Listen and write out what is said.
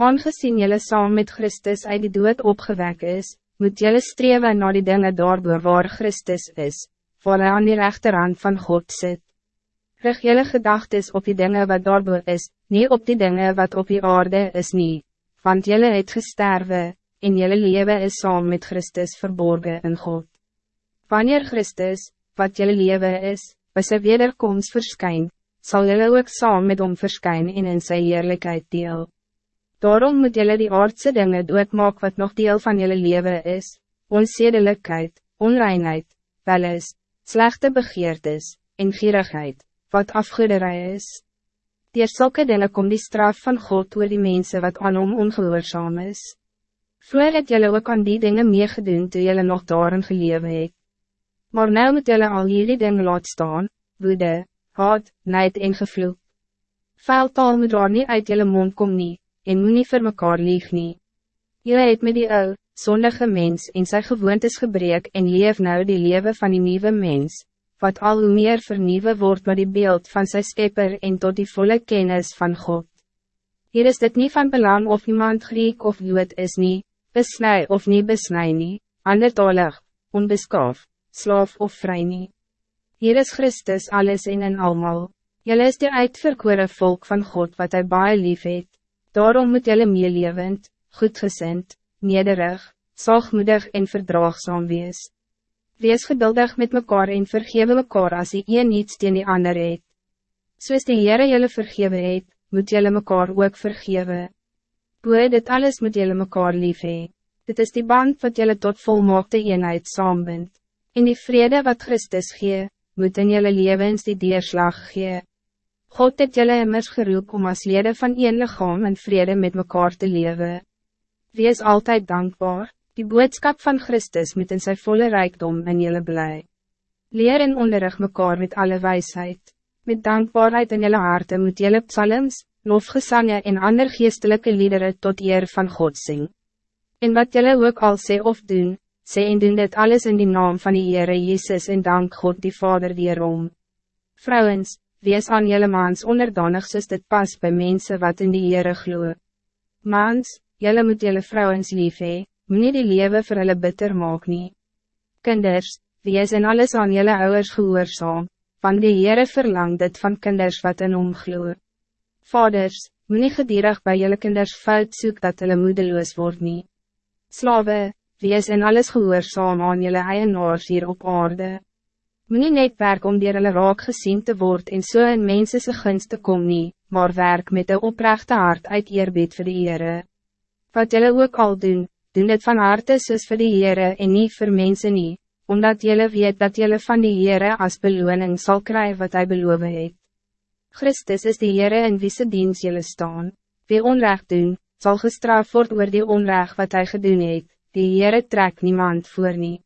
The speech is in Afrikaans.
Aangezien jelle saam met Christus uit die dood opgewek is, moet jelle streven naar die dingen daardoor waar Christus is, waar hy aan die rechterhand van God zit. Rig jelle gedagtes op die dingen wat daardoor is, niet op die dingen wat op die aarde is niet, want jelle het gesterwe, en jelle leven is saam met Christus verborgen in God. Wanneer Christus, wat jelle leven is, by sy wederkomst verskyn, sal jelle ook saam met hom verskyn en in sy heerlijkheid deel. Daarom moet jullie die aardse dingen doodmaak wat nog deel van jullie leven is, onzedelijkheid, onreinheid, welis, slechte begeertes, en gierigheid, wat afgoederij is. Dier zulke dingen komt die straf van God oor die mensen wat aan hom ongehoorzaam is. Vroeger het jullie ook aan die dingen meegedoen toe jullie nog daarin gelewe het. Maar nu moet jullie al jullie dingen laat staan, woede, haat, nijd en gevloek. Vuil taal moet daar niet uit jullie mond kom nie, en moet nie vir mekaar lieg nie. Jylle het met die ou, zondige mens en sy gewoontes gebreek en leef nou die leven van die nieuwe mens, wat al hoe meer vernieuwe wordt met die beeld van sy skepper en tot die volle kennis van God. Hier is dit niet van belang of iemand Griek of Jood is nie, besnij of niet besnij nie, andertalig, onbeskaaf, slaaf of vrij nie. Hier is Christus alles in en almal. Jylle is die uitverkore volk van God wat hij baie lief het. Daarom moet jelle meelevend, goedgezind, nederig, zachtmoedig en verdraagzaam wees. Wees geduldig met mekaar en vergewe mekaar als die een niets teen die ander het. Soos die Heere jelle vergewe het, moet jelle mekaar ook vergewe. Boe dit alles moet jelle mekaar lief hee. Dit is die band wat jelle tot volmaakte eenheid saambind. In die vrede wat Christus gee, moet in jelle levens die deerslag gee. God het jullie immers geroep om als leden van een lichaam en vrede met mekaar te leven. Wees altijd dankbaar, die boodschap van Christus moet in zijn volle rijkdom in jullie blij. Leer en onderrig mekaar met alle wijsheid. Met dankbaarheid in jullie harten moet jullie psalms, lofgezangen en ander geestelijke liederen tot eer van God zing. En wat jullie ook al sê of doen, sê en doen dit alles in die naam van die Heere Jezus en dank God die Vader dierom. Vrouwens, wees aan jelle maans onderdanig soos dit pas bij mensen wat in die Heere glo. Maans, jelle moet jelle vrouwens lief hee, moet nie die lewe vir hulle bitter maak nie. Kinders, wees in alles aan jelle ouders gehoorzaam, van die Heere verlang dit van kinders wat in hom glo. Vaders, moet nie gedierig by jelle kinders fout soek dat hulle moedeloos word nie. Slawe, wees in alles gehoorzaam aan jelle eienaars hier op aarde. Moet nie net werk om dier hulle raak gezien te worden en so in mensense gunst te kom nie, maar werk met een oprechte hart uit eerbied vir die Heere. Wat jullie ook al doen, doen dit van harte soos vir die Heere en niet voor mensen nie, omdat jullie weet dat jullie van die Heere als beloning zal krijgen wat hij beloven het. Christus is die Heere in wie se diens jullie staan. Wie onrecht doen, zal gestraft worden oor die onrecht wat hij gedoen het, die Heere trek niemand voor nie.